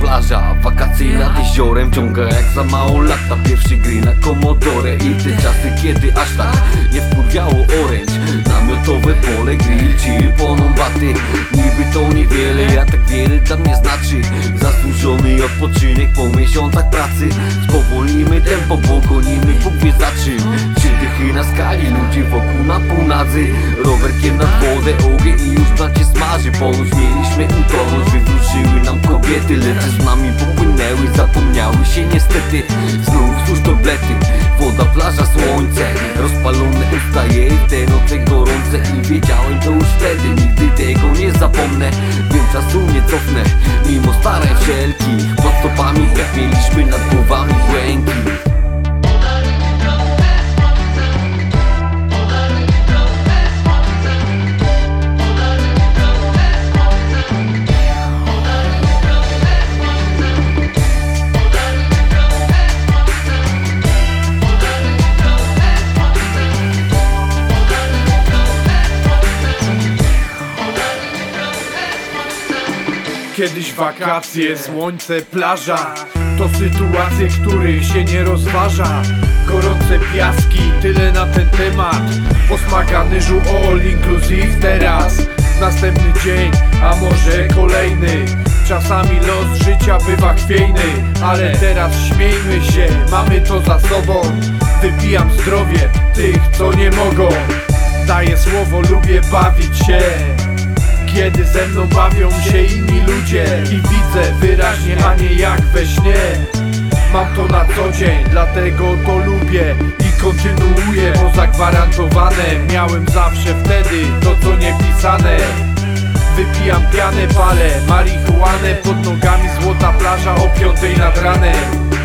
plaża Wakacje nad jeziorem ciąga jak za mało lata Pierwszy gry na komodore i te czasy kiedy aż tak Nie wkurwiało orędź Namiotowe pole, grill, chill, ponąbaty Niby to niewiele, ja tak wiele dla mnie znaczy. Zasłużony odpoczynek po miesiącach pracy. Spowolnimy tempo, bo gonimy Bóg wie za czym. Trzy na skali, ludzie wokół na północy Rowerkiem nad wodę, ogień i już na cię smaży. Ponoć mieliśmy utonąć, wywróciły nam kobiety Lecz z nami popłynęły, zapomniały się niestety. Znów cóż tablety, woda, plaża, słońce. Rozpalone usta jej, te noce gorące I wiedziałem to już wtedy, nigdy tego nie zapomnę. Wiem czasu nie cofnę, mimo starań wszelkich Pod stopami jak mieliśmy nad Kiedyś wakacje, słońce, plaża. To sytuacje, których się nie rozważa. Gorące piaski, tyle na ten temat. Posmaka żu all inclusive teraz. Następny dzień, a może kolejny. Czasami los życia bywa chwiejny Ale teraz śmiejmy się, mamy to za sobą. Wypijam zdrowie tych, co nie mogą. Daję słowo, lubię bawić się kiedy ze mną bawią się inni ludzie I widzę wyraźnie, a nie jak we śnie. Mam to na co dzień, dlatego to lubię I kontynuuję, bo zagwarantowane Miałem zawsze wtedy to co nie pisane Wypijam pianę, palę marihuanę Pod nogami złota plaża o piątej nad ranem